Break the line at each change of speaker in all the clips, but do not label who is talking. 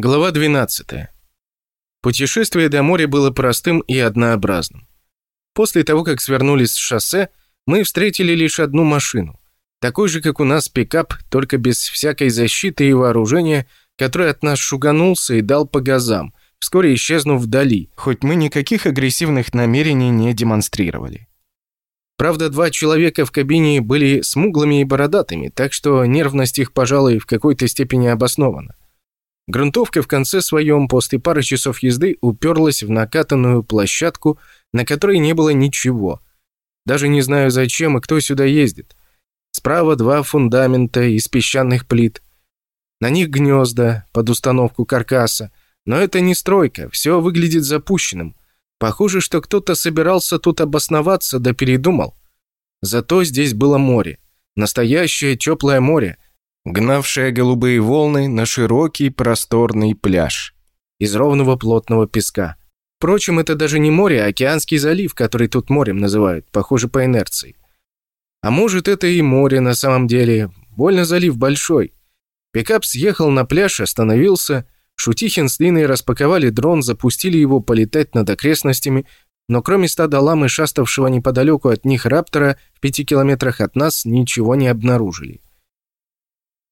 Глава 12. Путешествие до моря было простым и однообразным. После того, как свернули с шоссе, мы встретили лишь одну машину. Такой же, как у нас, пикап, только без всякой защиты и вооружения, который от нас шуганулся и дал по газам, вскоре исчезнув вдали, хоть мы никаких агрессивных намерений не демонстрировали. Правда, два человека в кабине были смуглыми и бородатыми, так что нервность их, пожалуй, в какой-то степени обоснована. Грунтовка в конце своем после пары часов езды уперлась в накатанную площадку, на которой не было ничего. Даже не знаю зачем и кто сюда ездит. Справа два фундамента из песчаных плит. На них гнезда под установку каркаса. Но это не стройка, все выглядит запущенным. Похоже, что кто-то собирался тут обосноваться, да передумал. Зато здесь было море. Настоящее теплое море – гнавшая голубые волны на широкий просторный пляж из ровного плотного песка. Впрочем, это даже не море, а океанский залив, который тут морем называют, похоже по инерции. А может, это и море на самом деле. Больно залив большой. Пикап съехал на пляж, остановился. Шутихин с Линой распаковали дрон, запустили его полетать над окрестностями, но кроме стада ламы, шаставшего неподалеку от них раптора, в пяти километрах от нас, ничего не обнаружили.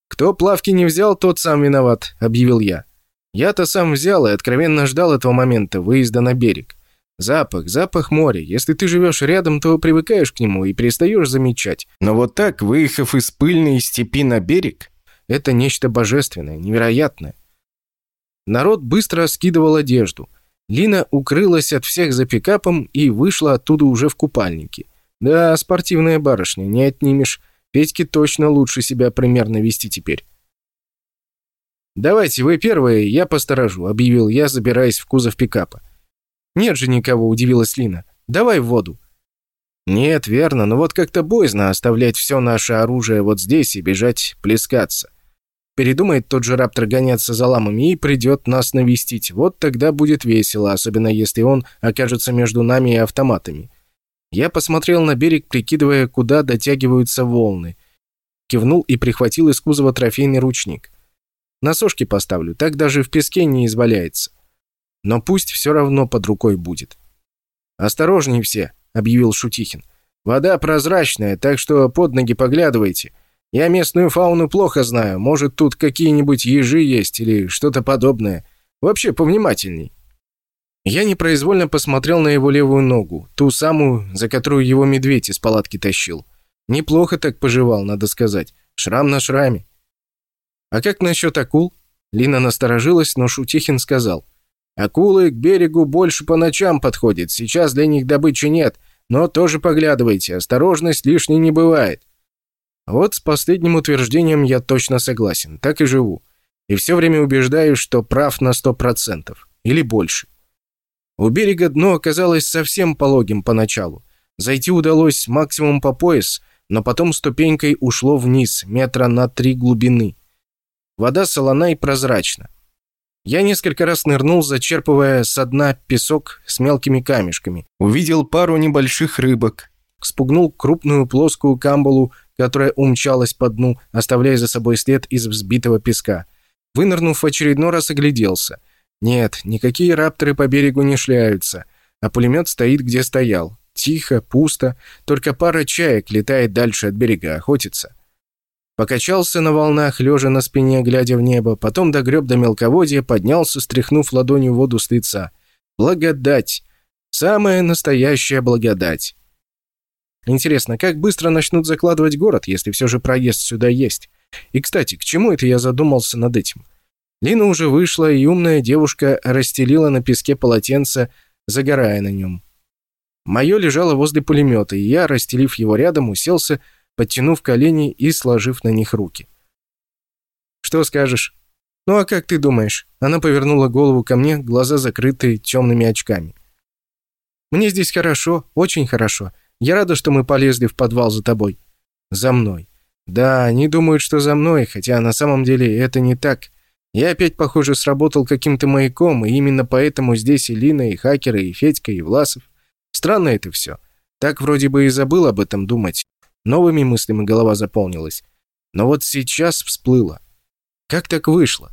«Кто плавки не взял, тот сам виноват», — объявил я. Я-то сам взял и откровенно ждал этого момента, выезда на берег. Запах, запах моря. Если ты живешь рядом, то привыкаешь к нему и перестаешь замечать. Но вот так, выехав из пыльной степи на берег, это нечто божественное, невероятное. Народ быстро скидывал одежду. Лина укрылась от всех за пикапом и вышла оттуда уже в купальнике. Да, спортивная барышня, не отнимешь. Петьке точно лучше себя примерно вести теперь. «Давайте, вы первые, я посторожу», — объявил я, забираясь в кузов пикапа. «Нет же никого», — удивилась Лина. «Давай в воду». «Нет, верно, но вот как-то боязно оставлять все наше оружие вот здесь и бежать плескаться. Передумает тот же Раптор гоняться за ламами и придет нас навестить. Вот тогда будет весело, особенно если он окажется между нами и автоматами. Я посмотрел на берег, прикидывая, куда дотягиваются волны. Кивнул и прихватил из кузова трофейный ручник. На сошки поставлю, так даже в песке не изваляется. Но пусть все равно под рукой будет. «Осторожней все», — объявил Шутихин. «Вода прозрачная, так что под ноги поглядывайте. Я местную фауну плохо знаю, может, тут какие-нибудь ежи есть или что-то подобное. Вообще повнимательней». Я непроизвольно посмотрел на его левую ногу, ту самую, за которую его медведь из палатки тащил. Неплохо так пожевал, надо сказать. Шрам на шраме. «А как насчет акул?» Лина насторожилась, но Шутихин сказал. «Акулы к берегу больше по ночам подходят. Сейчас для них добычи нет, но тоже поглядывайте. Осторожность лишней не бывает». Вот с последним утверждением я точно согласен. Так и живу. И все время убеждаюсь, что прав на сто процентов. Или больше. У берега дно оказалось совсем пологим поначалу. Зайти удалось максимум по пояс, но потом ступенькой ушло вниз, метра на три глубины. Вода солона и прозрачна. Я несколько раз нырнул, зачерпывая со дна песок с мелкими камешками. Увидел пару небольших рыбок. Спугнул крупную плоскую камбалу, которая умчалась по дну, оставляя за собой след из взбитого песка. Вынырнув в очередной раз, огляделся. Нет, никакие рапторы по берегу не шляются, а пулемет стоит, где стоял. Тихо, пусто, только пара чаек летает дальше от берега, охотится. Покачался на волнах, лежа на спине, глядя в небо, потом догреб до мелководья, поднялся, стряхнув ладонью воду с лица. Благодать! Самая настоящая благодать! Интересно, как быстро начнут закладывать город, если все же проезд сюда есть? И, кстати, к чему это я задумался над этим? Лина уже вышла, и умная девушка расстелила на песке полотенце, загорая на нем. Мое лежало возле пулемета, и я, расстелив его рядом, уселся, подтянув колени и сложив на них руки. «Что скажешь?» «Ну а как ты думаешь?» Она повернула голову ко мне, глаза закрыты темными очками. «Мне здесь хорошо, очень хорошо. Я рада, что мы полезли в подвал за тобой». «За мной». «Да, они думают, что за мной, хотя на самом деле это не так. Я опять, похоже, сработал каким-то маяком, и именно поэтому здесь и Лина, и хакеры, и Федька, и Власов. Странно это все. Так вроде бы и забыл об этом думать. Новыми мыслями голова заполнилась. Но вот сейчас всплыло. Как так вышло?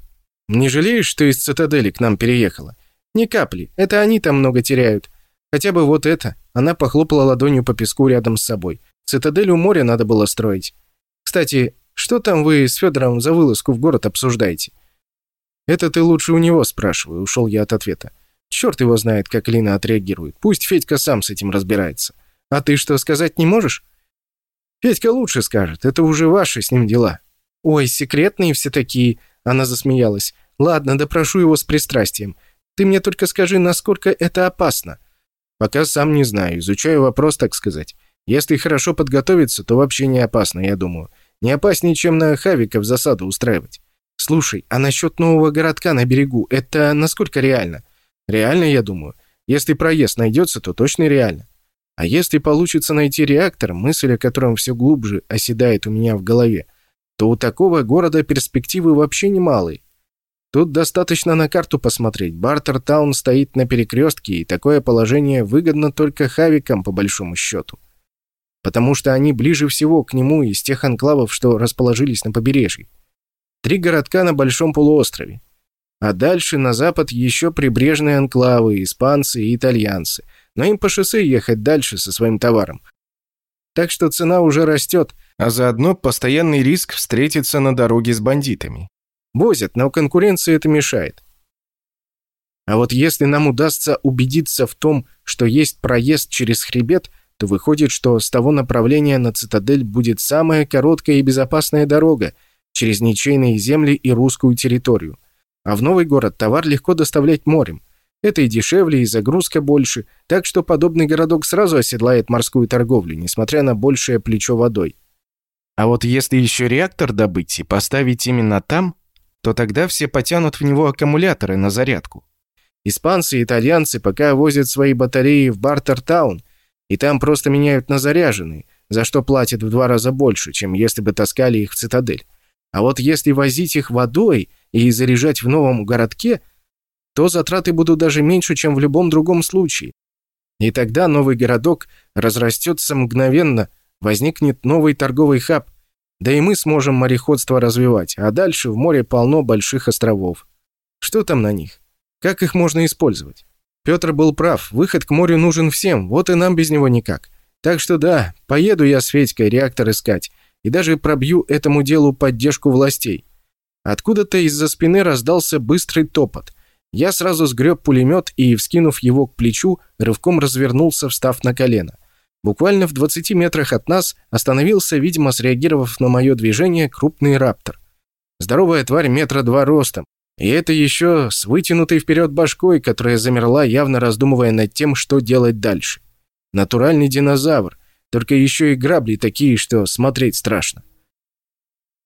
Не жалеешь, что из цитадели к нам переехала? Ни капли. Это они там много теряют. Хотя бы вот это. Она похлопала ладонью по песку рядом с собой. Цитадель у моря надо было строить. Кстати, что там вы с Федором за вылазку в город обсуждаете? Это ты лучше у него спрашивай, ушел я от ответа. Черт его знает, как Лина отреагирует. Пусть Федька сам с этим разбирается. А ты что, сказать не можешь? Федька лучше скажет. Это уже ваши с ним дела. Ой, секретные все такие. Она засмеялась. Ладно, допрошу его с пристрастием. Ты мне только скажи, насколько это опасно. Пока сам не знаю. Изучаю вопрос, так сказать. Если хорошо подготовиться, то вообще не опасно, я думаю. Не опаснее, чем на Хавиков засаду устраивать. Слушай, а насчет нового городка на берегу, это насколько реально? Реально, я думаю. Если проезд найдется, то точно реально. А если получится найти реактор, мысль о котором все глубже оседает у меня в голове, то у такого города перспективы вообще немалые. Тут достаточно на карту посмотреть. Бартертаун стоит на перекрестке, и такое положение выгодно только хавикам, по большому счету. Потому что они ближе всего к нему из тех анклавов, что расположились на побережье. Три городка на большом полуострове. А дальше на запад еще прибрежные анклавы, испанцы и итальянцы. Но им по шоссе ехать дальше со своим товаром. Так что цена уже растет, а заодно постоянный риск встретиться на дороге с бандитами. Возят, но конкуренции это мешает. А вот если нам удастся убедиться в том, что есть проезд через хребет, то выходит, что с того направления на цитадель будет самая короткая и безопасная дорога через ничейные земли и русскую территорию. А в новый город товар легко доставлять морем. Это и дешевле, и загрузка больше, так что подобный городок сразу оседлает морскую торговлю, несмотря на большее плечо водой. А вот если еще реактор добыть и поставить именно там, то тогда все потянут в него аккумуляторы на зарядку. Испанцы и итальянцы пока возят свои батареи в Бартертаун, и там просто меняют на заряженные, за что платят в два раза больше, чем если бы таскали их в цитадель. А вот если возить их водой и заряжать в новом городке, то затраты будут даже меньше, чем в любом другом случае. И тогда новый городок разрастется мгновенно, возникнет новый торговый хаб, да и мы сможем мореходство развивать, а дальше в море полно больших островов. Что там на них? Как их можно использовать? Петр был прав, выход к морю нужен всем, вот и нам без него никак. Так что да, поеду я с Федькой реактор искать, и даже пробью этому делу поддержку властей. Откуда-то из-за спины раздался быстрый топот. Я сразу сгреб пулемет и, вскинув его к плечу, рывком развернулся, встав на колено. Буквально в 20 метрах от нас остановился, видимо, среагировав на мое движение, крупный раптор. Здоровая тварь метра два ростом. И это еще с вытянутой вперед башкой, которая замерла, явно раздумывая над тем, что делать дальше. Натуральный динозавр, только еще и грабли такие, что смотреть страшно.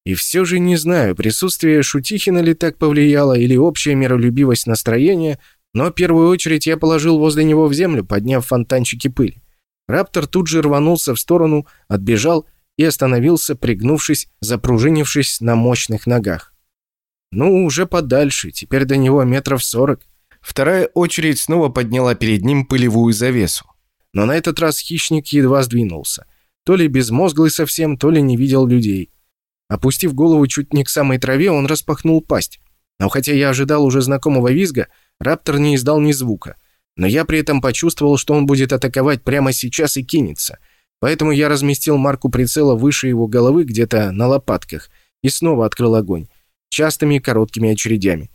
И все же не знаю, присутствие Шутихина ли так повлияло, или общая миролюбивость настроения, но в первую очередь я положил возле него в землю, подняв фонтанчики пыли. Раптор тут же рванулся в сторону, отбежал и остановился, пригнувшись, запружинившись на мощных ногах. Ну, уже подальше, теперь до него метров сорок. Вторая очередь снова подняла перед ним пылевую завесу. Но на этот раз хищник едва сдвинулся. То ли безмозглый совсем, то ли не видел людей. Опустив голову чуть не к самой траве, он распахнул пасть. Но хотя я ожидал уже знакомого визга, раптор не издал ни звука – но я при этом почувствовал, что он будет атаковать прямо сейчас и кинется. Поэтому я разместил марку прицела выше его головы, где-то на лопатках, и снова открыл огонь. Частыми короткими очередями.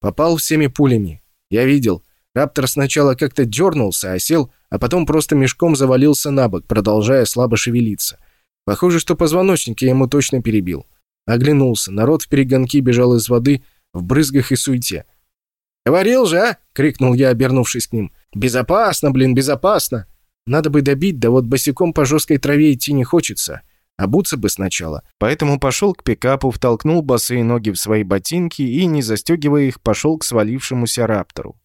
Попал всеми пулями. Я видел. Раптор сначала как-то дернулся, осел, а потом просто мешком завалился на бок, продолжая слабо шевелиться. Похоже, что позвоночник я ему точно перебил. Оглянулся. Народ в перегонки бежал из воды в брызгах и суете. «Говорил же, а?» — крикнул я, обернувшись к ним. «Безопасно, блин, безопасно!» Надо бы добить, да вот босиком по жесткой траве идти не хочется. Обуться бы сначала. Поэтому пошел к пикапу, втолкнул босые ноги в свои ботинки и, не застегивая их, пошел к свалившемуся раптору.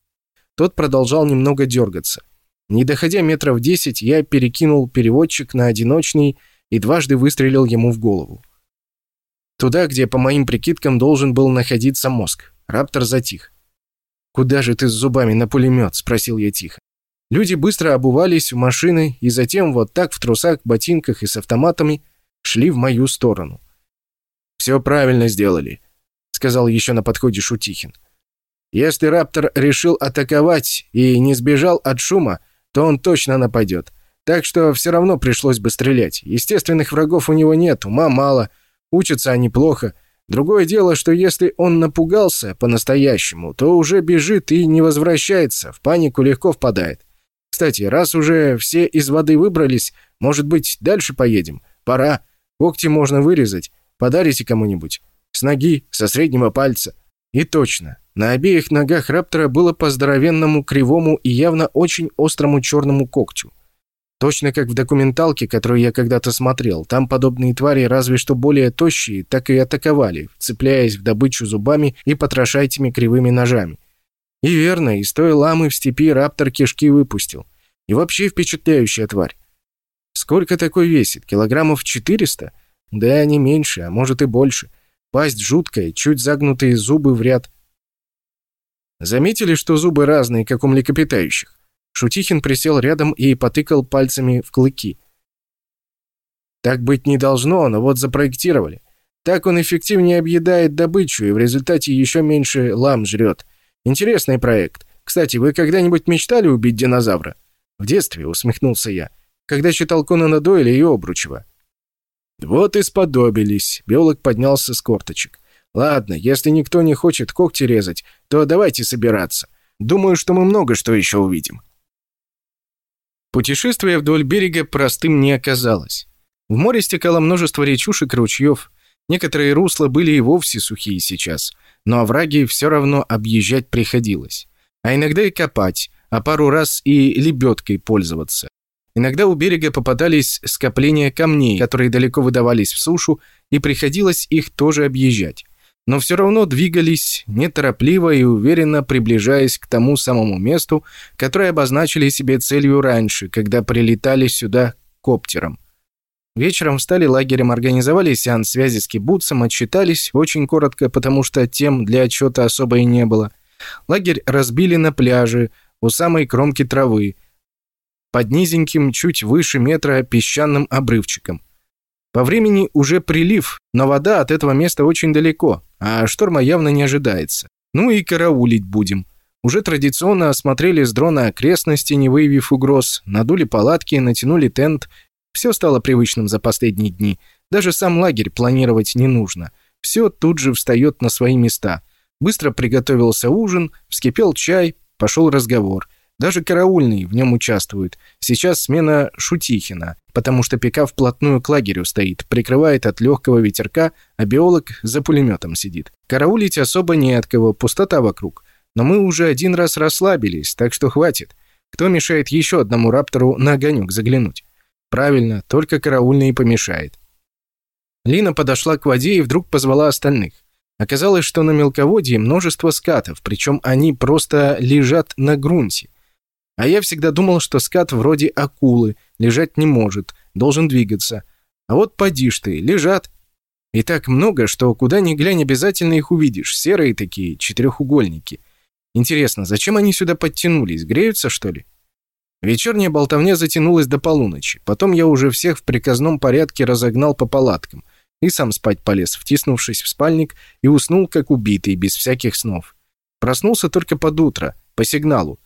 Тот продолжал немного дергаться. Не доходя метров десять, я перекинул переводчик на одиночный и дважды выстрелил ему в голову. Туда, где, по моим прикидкам, должен был находиться мозг. Раптор затих. «Куда же ты с зубами на пулемет?» – спросил я тихо. Люди быстро обувались в машины и затем вот так в трусах, ботинках и с автоматами шли в мою сторону. «Все правильно сделали», – сказал еще на подходе Шутихин. «Если Раптор решил атаковать и не сбежал от шума, то он точно нападет. Так что все равно пришлось бы стрелять. Естественных врагов у него нет, ума мало, учатся они плохо. Другое дело, что если он напугался по-настоящему, то уже бежит и не возвращается, в панику легко впадает. Кстати, раз уже все из воды выбрались, может быть, дальше поедем? Пора. Когти можно вырезать. Подарите кому-нибудь. С ноги, со среднего пальца. И точно. На обеих ногах раптора было по здоровенному, кривому и явно очень острому черному когтю. Точно как в документалке, которую я когда-то смотрел. Там подобные твари разве что более тощие, так и атаковали, цепляясь в добычу зубами и потроша этими кривыми ножами. И верно, из той ламы в степи раптор кишки выпустил. И вообще впечатляющая тварь. Сколько такой весит? Килограммов 400? Да, не меньше, а может и больше. Пасть жуткая, чуть загнутые зубы в ряд. Заметили, что зубы разные, как у млекопитающих? Шутихин присел рядом и потыкал пальцами в клыки. Так быть не должно, но вот запроектировали. Так он эффективнее объедает добычу и в результате еще меньше лам жрет. Интересный проект. Кстати, вы когда-нибудь мечтали убить динозавра? В детстве, усмехнулся я, когда читал Конана Дойля и Обручева. Вот и сподобились. Биолог поднялся с корточек. Ладно, если никто не хочет когти резать, то давайте собираться. Думаю, что мы много что еще увидим. Путешествие вдоль берега простым не оказалось. В море стекало множество речушек и ручьев. Некоторые русла были и вовсе сухие сейчас, но овраги все равно объезжать приходилось. А иногда и копать, а пару раз и лебедкой пользоваться. Иногда у берега попадались скопления камней, которые далеко выдавались в сушу, и приходилось их тоже объезжать но все равно двигались неторопливо и уверенно приближаясь к тому самому месту, которое обозначили себе целью раньше, когда прилетали сюда коптером. Вечером встали лагерем, организовали сеанс связи с кибуцем, отчитались, очень коротко, потому что тем для отчета особо и не было. Лагерь разбили на пляже, у самой кромки травы, под низеньким, чуть выше метра песчаным обрывчиком. По времени уже прилив, но вода от этого места очень далеко, а шторма явно не ожидается. Ну и караулить будем. Уже традиционно осмотрели с дрона окрестности, не выявив угроз, надули палатки, натянули тент. Все стало привычным за последние дни. Даже сам лагерь планировать не нужно. Все тут же встает на свои места. Быстро приготовился ужин, вскипел чай, пошел разговор. Даже караульный в нем участвует. Сейчас смена Шутихина потому что пика вплотную к лагерю стоит, прикрывает от легкого ветерка, а биолог за пулеметом сидит. Караулить особо не от кого, пустота вокруг. Но мы уже один раз расслабились, так что хватит. Кто мешает еще одному раптору на огонек заглянуть? Правильно, только караульный помешает. Лина подошла к воде и вдруг позвала остальных. Оказалось, что на мелководье множество скатов, причем они просто лежат на грунте. А я всегда думал, что скат вроде акулы, лежать не может, должен двигаться. А вот поди ж ты, лежат. И так много, что куда ни глянь обязательно их увидишь. Серые такие, четырехугольники. Интересно, зачем они сюда подтянулись? Греются, что ли? Вечерняя болтовня затянулась до полуночи. Потом я уже всех в приказном порядке разогнал по палаткам. И сам спать полез, втиснувшись в спальник, и уснул, как убитый, без всяких снов. Проснулся только под утро, по сигналу.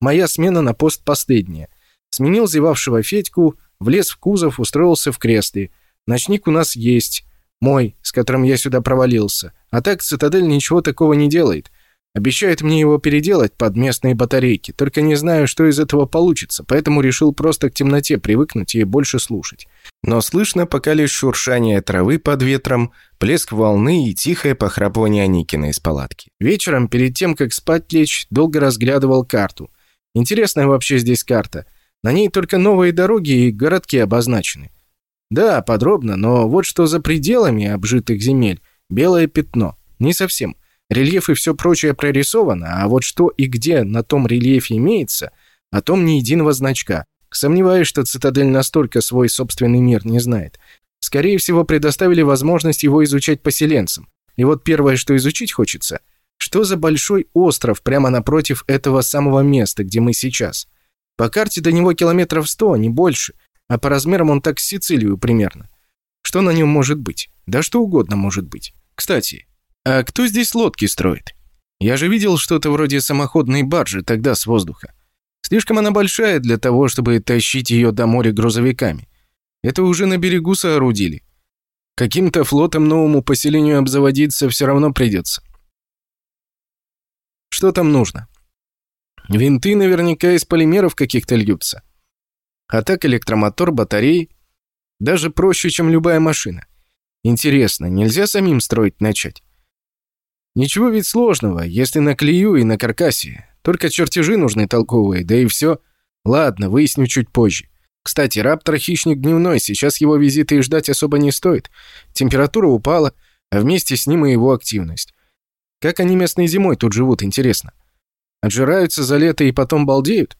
Моя смена на пост последняя. Сменил зевавшего Федьку, влез в кузов, устроился в кресле. Ночник у нас есть. Мой, с которым я сюда провалился. А так цитадель ничего такого не делает. Обещает мне его переделать под местные батарейки, только не знаю, что из этого получится, поэтому решил просто к темноте привыкнуть и больше слушать. Но слышно пока лишь шуршание травы под ветром, плеск волны и тихое похрапывание Аникина из палатки. Вечером, перед тем, как спать лечь, долго разглядывал карту. Интересная вообще здесь карта. На ней только новые дороги и городки обозначены. Да, подробно, но вот что за пределами обжитых земель. Белое пятно. Не совсем. Рельеф и все прочее прорисовано, а вот что и где на том рельефе имеется, о том ни единого значка. Сомневаюсь, что цитадель настолько свой собственный мир не знает. Скорее всего, предоставили возможность его изучать поселенцам. И вот первое, что изучить хочется – что за большой остров прямо напротив этого самого места, где мы сейчас? По карте до него километров сто, не больше, а по размерам он так с Сицилию примерно. Что на нем может быть? Да что угодно может быть. Кстати, «А кто здесь лодки строит? Я же видел что-то вроде самоходной баржи тогда с воздуха. Слишком она большая для того, чтобы тащить ее до моря грузовиками. Это уже на берегу соорудили. Каким-то флотом новому поселению обзаводиться все равно придется. Что там нужно? Винты наверняка из полимеров каких-то льются. А так электромотор, батареи. Даже проще, чем любая машина. Интересно, нельзя самим строить начать? Ничего ведь сложного, если на клею и на каркасе. Только чертежи нужны толковые, да и все. Ладно, выясню чуть позже. Кстати, Раптор хищник дневной, сейчас его визита и ждать особо не стоит. Температура упала, а вместе с ним и его активность. Как они местной зимой тут живут, интересно? Отжираются за лето и потом балдеют?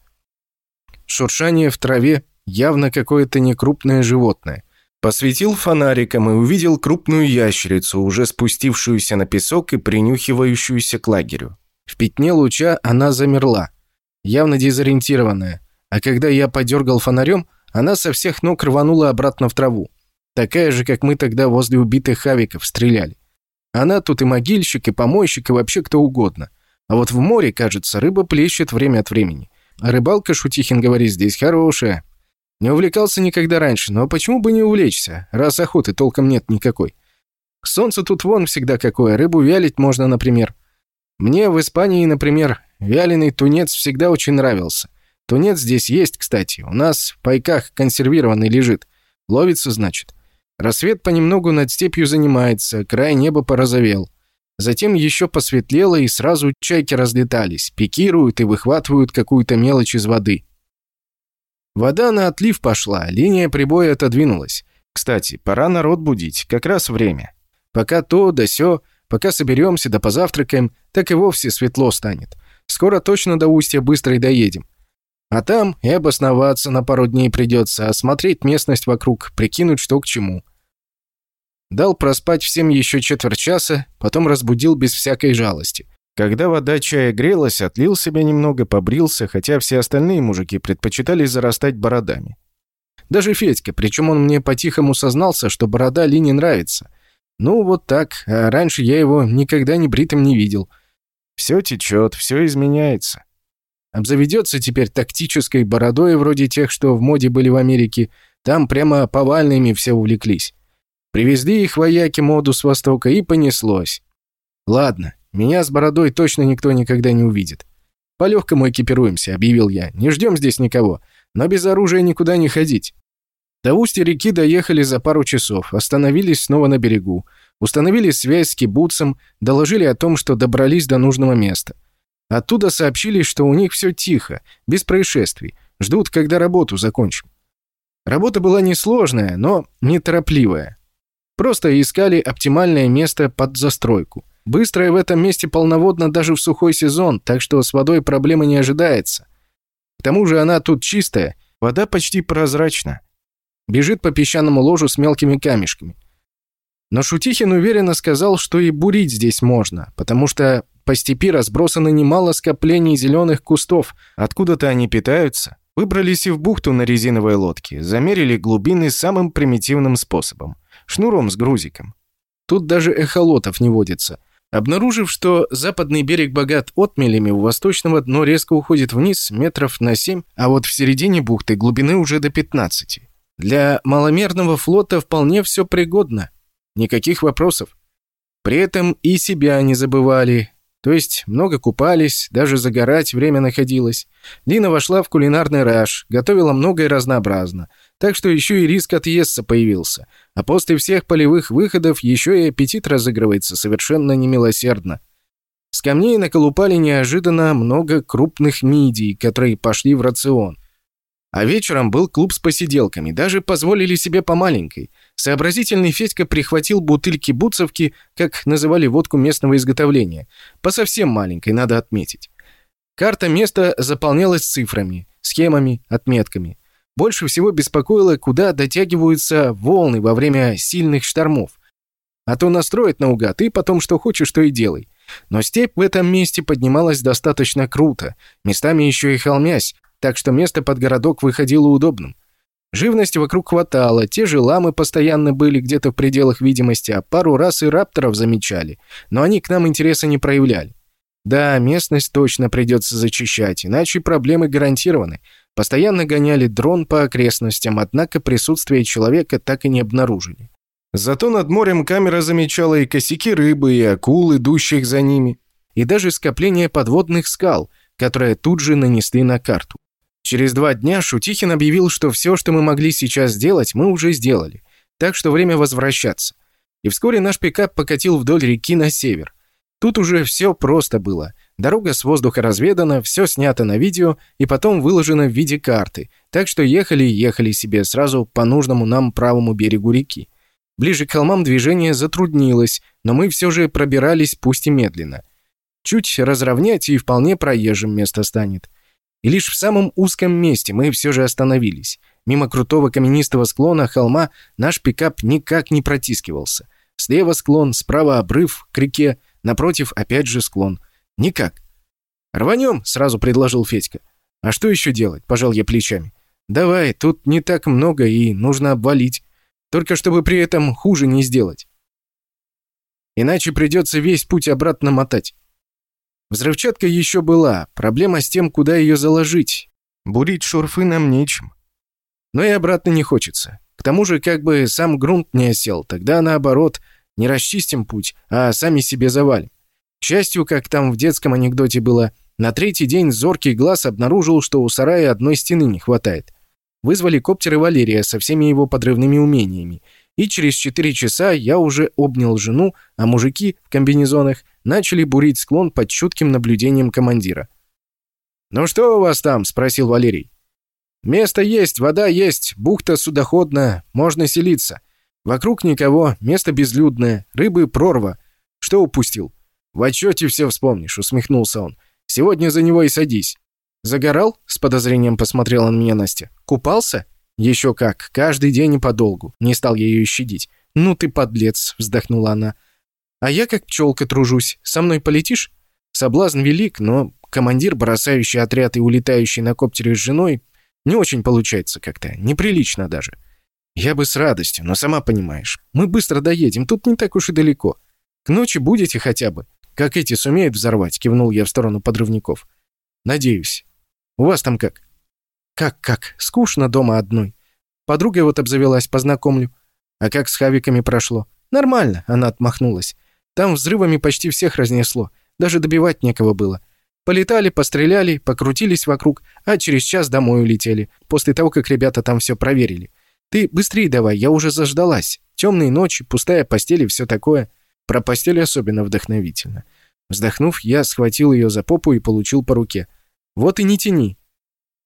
Шуршание в траве, явно какое-то некрупное животное. Посветил фонариком и увидел крупную ящерицу, уже спустившуюся на песок и принюхивающуюся к лагерю. В пятне луча она замерла, явно дезориентированная, а когда я подергал фонарем, она со всех ног рванула обратно в траву. Такая же, как мы тогда возле убитых хавиков стреляли. Она тут и могильщик, и помойщик, и вообще кто угодно. А вот в море, кажется, рыба плещет время от времени. А рыбалка, Шутихин говорит, здесь хорошая. Не увлекался никогда раньше, но почему бы не увлечься, раз охоты толком нет никакой. Солнце тут вон всегда какое, рыбу вялить можно, например. Мне в Испании, например, вяленый тунец всегда очень нравился. Тунец здесь есть, кстати. У нас в пайках консервированный лежит. Ловится, значит. Рассвет понемногу над степью занимается, край неба порозовел. Затем еще посветлело, и сразу чайки разлетались, пикируют и выхватывают какую-то мелочь из воды. Вода на отлив пошла, линия прибоя отодвинулась. Кстати, пора народ будить, как раз время. Пока то да сё, пока соберемся да позавтракаем, так и вовсе светло станет. Скоро точно до устья быстро и доедем. А там и обосноваться на пару дней придется, осмотреть местность вокруг, прикинуть, что к чему. Дал проспать всем еще четверть часа, потом разбудил без всякой жалости. Когда вода чая грелась, отлил себя немного, побрился, хотя все остальные мужики предпочитали зарастать бородами. Даже Федька, причем он мне по-тихому сознался, что борода Ли не нравится. Ну, вот так, а раньше я его никогда не бритым не видел. Все течет, все изменяется. Обзаведется теперь тактической бородой, вроде тех, что в моде были в Америке. Там прямо повальными все увлеклись. Привезли их вояки моду с Востока, и понеслось. Ладно, меня с бородой точно никто никогда не увидит. По-легкому экипируемся, объявил я. Не ждем здесь никого, но без оружия никуда не ходить. До устья реки доехали за пару часов, остановились снова на берегу, установили связь с кибуцем, доложили о том, что добрались до нужного места. Оттуда сообщили, что у них все тихо, без происшествий, ждут, когда работу закончим. Работа была несложная, но неторопливая. Просто искали оптимальное место под застройку. Быстрое в этом месте полноводно даже в сухой сезон, так что с водой проблемы не ожидается. К тому же она тут чистая, вода почти прозрачна. Бежит по песчаному ложу с мелкими камешками. Но Шутихин уверенно сказал, что и бурить здесь можно, потому что по степи разбросано немало скоплений зеленых кустов. Откуда-то они питаются. Выбрались и в бухту на резиновой лодке. Замерили глубины самым примитивным способом. Шнуром с грузиком. Тут даже эхолотов не водится. Обнаружив, что западный берег богат отмелями, у восточного дно резко уходит вниз метров на 7, а вот в середине бухты глубины уже до 15. Для маломерного флота вполне все пригодно. Никаких вопросов. При этом и себя не забывали, то есть много купались, даже загорать время находилось. Лина вошла в кулинарный раж, готовила много и разнообразно. Так что еще и риск отъесться появился. А после всех полевых выходов еще и аппетит разыгрывается совершенно немилосердно. С камней наколупали неожиданно много крупных мидий, которые пошли в рацион. А вечером был клуб с посиделками, даже позволили себе по маленькой. Сообразительный Федька прихватил бутыльки буцовки, как называли водку местного изготовления. По совсем маленькой, надо отметить. Карта места заполнялась цифрами, схемами, отметками. Больше всего беспокоило, куда дотягиваются волны во время сильных штормов. А то настроят наугад, и потом что хочешь, то и делай. Но степь в этом месте поднималась достаточно круто, местами еще и холмясь, так что место под городок выходило удобным. Живности вокруг хватало, те же ламы постоянно были где-то в пределах видимости, а пару раз и рапторов замечали, но они к нам интереса не проявляли. Да, местность точно придется зачищать, иначе проблемы гарантированы. Постоянно гоняли дрон по окрестностям, однако присутствие человека так и не обнаружили. Зато над морем камера замечала и косяки рыбы, и акул, идущих за ними, и даже скопление подводных скал, которые тут же нанесли на карту. Через два дня Шутихин объявил, что все, что мы могли сейчас сделать, мы уже сделали, так что время возвращаться. И вскоре наш пикап покатил вдоль реки на север. Тут уже все просто было. Дорога с воздуха разведана, все снято на видео и потом выложено в виде карты, так что ехали и ехали себе сразу по нужному нам правому берегу реки. Ближе к холмам движение затруднилось, но мы все же пробирались, пусть и медленно. Чуть разровнять и вполне проезжим место станет. И лишь в самом узком месте мы все же остановились. Мимо крутого каменистого склона холма наш пикап никак не протискивался. Слева склон, справа обрыв к реке, Напротив, опять же склон. Никак. «Рванем», — сразу предложил Федька. «А что еще делать?» — пожал я плечами. «Давай, тут не так много и нужно обвалить. Только чтобы при этом хуже не сделать. Иначе придется весь путь обратно мотать». Взрывчатка еще была, проблема с тем, куда ее заложить. Бурить шурфы нам нечем. Но и обратно не хочется. К тому же, как бы сам грунт не осел, тогда наоборот — не расчистим путь, а сами себе завалим. К счастью, как там в детском анекдоте было, на третий день зоркий глаз обнаружил, что у сарая одной стены не хватает. Вызвали коптеры Валерия со всеми его подрывными умениями, и через четыре часа я уже обнял жену, а мужики в комбинезонах начали бурить склон под чутким наблюдением командира. «Ну что у вас там?» – спросил Валерий. «Место есть, вода есть, бухта судоходная, можно селиться. Вокруг никого, место безлюдное, рыбы прорва. Что упустил? В отчете все вспомнишь, усмехнулся он. Сегодня за него и садись. Загорал? С подозрением посмотрела на меня Настя. Купался? Еще как, каждый день и подолгу. Не стал я ее щадить. Ну ты подлец, вздохнула она. А я как пчелка тружусь. Со мной полетишь? Соблазн велик, но командир, бросающий отряд и улетающий на коптере с женой, не очень получается как-то, неприлично даже. «Я бы с радостью, но сама понимаешь. Мы быстро доедем, тут не так уж и далеко. К ночи будете хотя бы. Как эти сумеют взорвать?» — кивнул я в сторону подрывников. «Надеюсь. У вас там как?» «Как-как? Скучно дома одной. Подругой вот обзавелась, познакомлю. А как с хавиками прошло?» «Нормально», — она отмахнулась. «Там взрывами почти всех разнесло. Даже добивать некого было. Полетали, постреляли, покрутились вокруг, а через час домой улетели, после того, как ребята там все проверили. Ты быстрее давай, я уже заждалась. Темные ночи, пустая постель и все такое. Про постель особенно вдохновительно. Вздохнув, я схватил ее за попу и получил по руке. Вот и не тяни.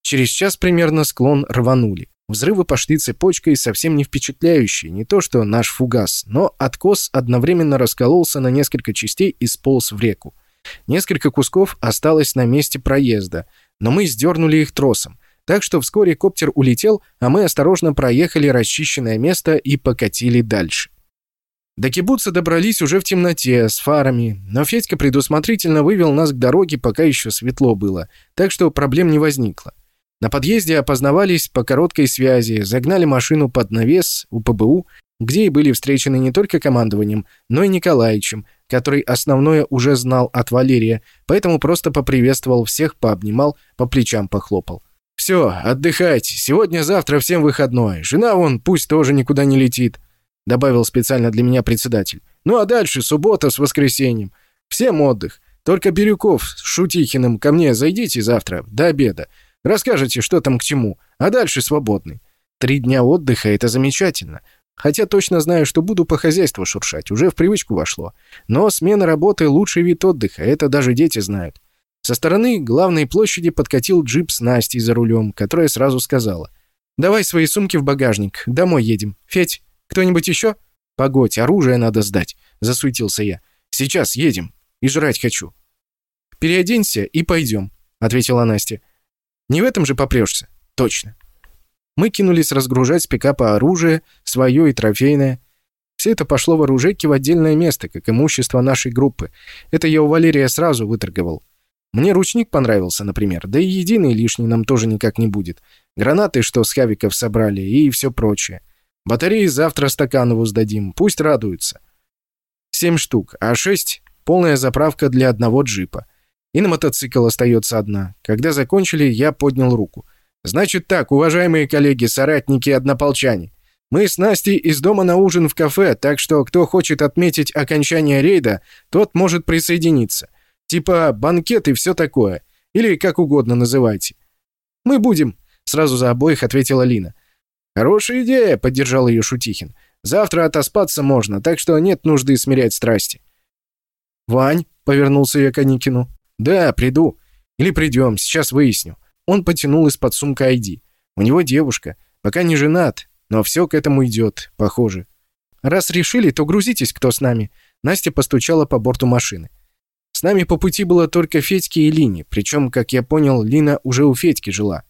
Через час примерно склон рванули. Взрывы пошли цепочкой, совсем не впечатляющие, не то что наш фугас, но откос одновременно раскололся на несколько частей и сполз в реку. Несколько кусков осталось на месте проезда, но мы сдернули их тросом. Так что вскоре коптер улетел, а мы осторожно проехали расчищенное место и покатили дальше. До кибуца добрались уже в темноте, с фарами, но Федька предусмотрительно вывел нас к дороге, пока еще светло было, так что проблем не возникло. На подъезде опознавались по короткой связи, загнали машину под навес у ПБУ, где и были встречены не только командованием, но и Николаевичем, который основное уже знал от Валерия, поэтому просто поприветствовал всех, пообнимал, по плечам похлопал. «Все, отдыхайте. Сегодня-завтра всем выходной. Жена вон пусть тоже никуда не летит», — добавил специально для меня председатель. «Ну а дальше суббота с воскресеньем. Всем отдых. Только Бирюков с Шутихиным ко мне зайдите завтра, до обеда. Расскажете, что там к чему, а дальше свободный. Три дня отдыха — это замечательно. Хотя точно знаю, что буду по хозяйству шуршать, уже в привычку вошло. Но смена работы — лучший вид отдыха, это даже дети знают. Со стороны главной площади подкатил джип с Настей за рулем, которая сразу сказала. «Давай свои сумки в багажник, домой едем. Федь, кто-нибудь еще?» «Погодь, оружие надо сдать», — засуетился я. «Сейчас едем. И жрать хочу». «Переоденься и пойдем», — ответила Настя. «Не в этом же попрешься?» «Точно». Мы кинулись разгружать с пикапа оружие, свое и трофейное. Все это пошло в оружейки в отдельное место, как имущество нашей группы. Это я у Валерия сразу выторговал. Мне ручник понравился, например, да и единый лишний нам тоже никак не будет. Гранаты, что с хавиков собрали, и все прочее. Батареи завтра Стаканову сдадим, пусть радуются. Семь штук, а шесть — полная заправка для одного джипа. И на мотоцикл остается одна. Когда закончили, я поднял руку. Значит так, уважаемые коллеги, соратники, однополчане. Мы с Настей из дома на ужин в кафе, так что кто хочет отметить окончание рейда, тот может присоединиться. Типа банкет и все такое. Или как угодно называйте. Мы будем, сразу за обоих ответила Лина. Хорошая идея, поддержал ее Шутихин. Завтра отоспаться можно, так что нет нужды смирять страсти. Вань, повернулся я к Аникину. Да, приду. Или придем, сейчас выясню. Он потянул из-под сумка Айди. У него девушка. Пока не женат, но все к этому идет, похоже. Раз решили, то грузитесь, кто с нами. Настя постучала по борту машины. С нами по пути было только Федьки и Лини, причем, как я понял, Лина уже у Федьки жила.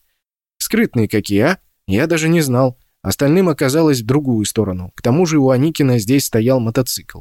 Скрытные какие, а? Я даже не знал. Остальным оказалось в другую сторону. К тому же у Аникина здесь стоял мотоцикл.